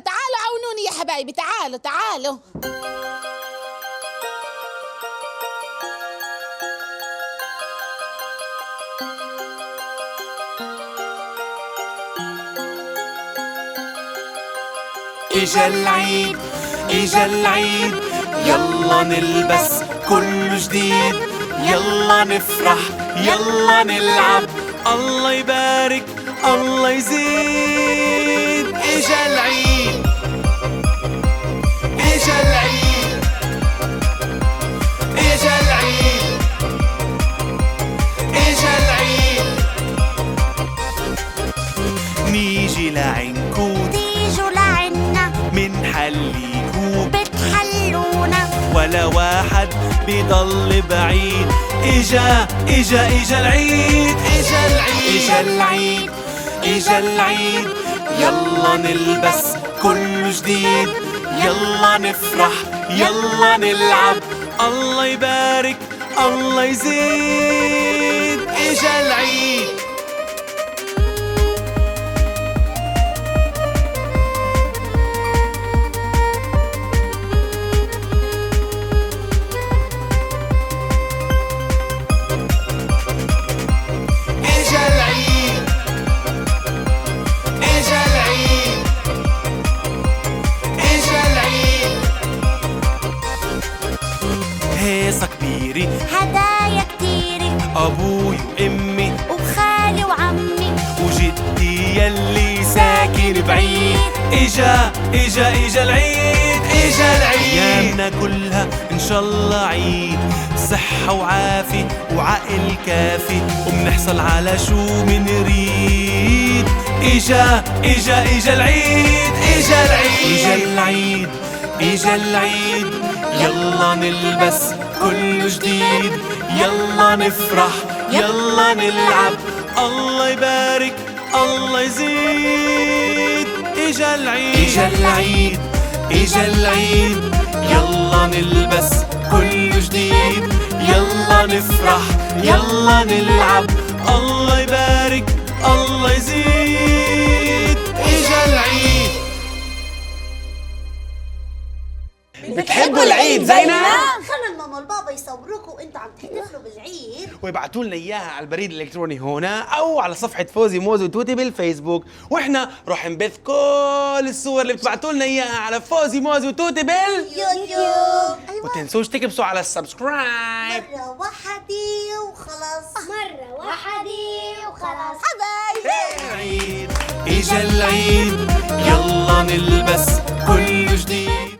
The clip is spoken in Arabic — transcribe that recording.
تعالوا تعالوا عاونوني يا حبايبي تعالوا تعالوا. إجا العيد إجا العيد يلا نلبس كله جديد. يلا نفرح يلا نلعب الله يبارك الله يزيد. إجا العيد. إجا العيد. إجا العيد. إجا العيد. نيجي تيجوا لعنا. بتحلونا. ولا واحد بيضل بعيد. إجا إجا إجا العيد. إجا العيد. إجا العيد. إجا العيد. يلا نلبس كله جديد. يلا نفرح يلا نلعب. الله يبارك الله يزيد. إجا العيد. كبيرة هدايا كتيرة أبوي وأمي وخالي وعمي. وجدي يلي ساكن بعيد. إجا إجا إجا العيد إجا العيد. أيامنا كلها إن شاء الله عيد. صحة وعافية وعقل كافي. وبنحصل على شو منريد إجا إجا إجا العيد إجا العيد. إجا العيد. إجا العيد يلا نلبس كل جديد. يلا نفرح يلا نلعب. الله يبارك الله يزيد. إجا العيد إجا العيد إجا العيد. يلا نلبس كل جديد. يلا نفرح يلا نلعب. الله يبارك الله يزيد. زينا؟ خلوا الماما والبابا يصوروكوا وانتوا عم تحتفلوا بالعيد. ويبعتوا لنا إياها على البريد الإلكتروني هنا أو على صفحة فوزي موز وتوتي بالفيسبوك. وإحنا راح نبث كل الصور اللي بتبعتوا لنا إياها على فوزي موز وتوتي بال يوتيوب. أيوه. وتنسوش تكبسوا على ال subscribe. مرة واحدة وخلاص. مرة واحدة وخلاص. العيد اجا العيد يلا نلبس